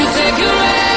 You take your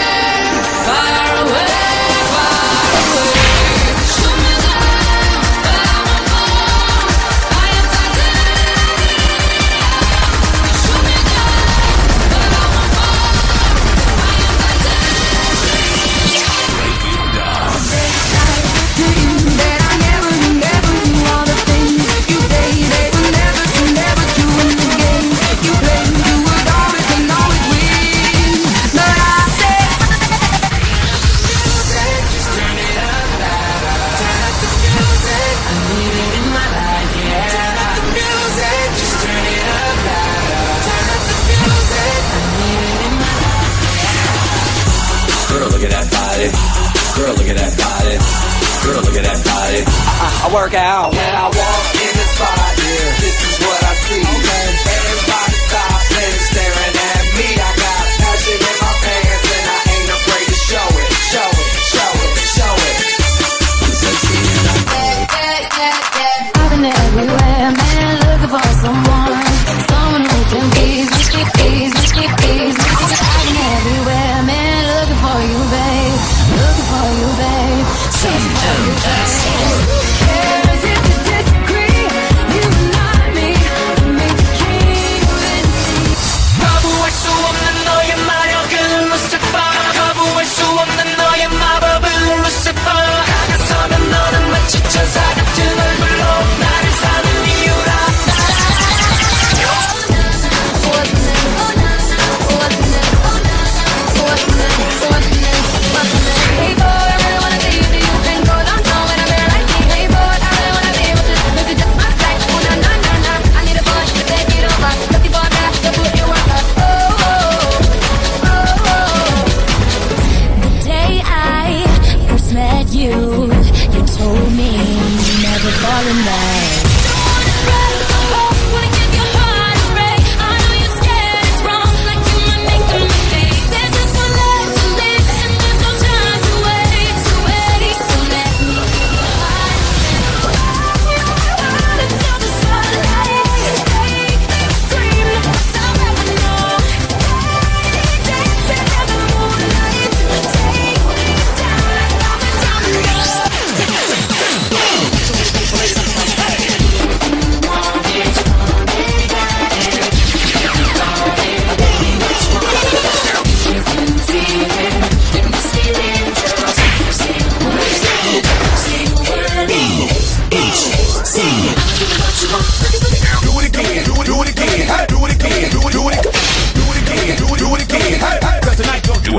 I work out. When I walk in the spot, yeah, this is what I see. in calendar.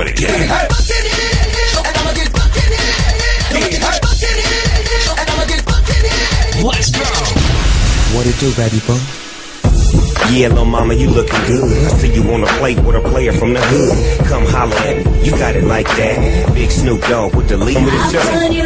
it again. Let's go. What it do, baby boy? Yeah, little mama, you looking good. I see you on a plate with a player from the hood. Come holler at me, you got it like that. Big Snoop Dogg with the lead of the you.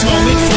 this moment.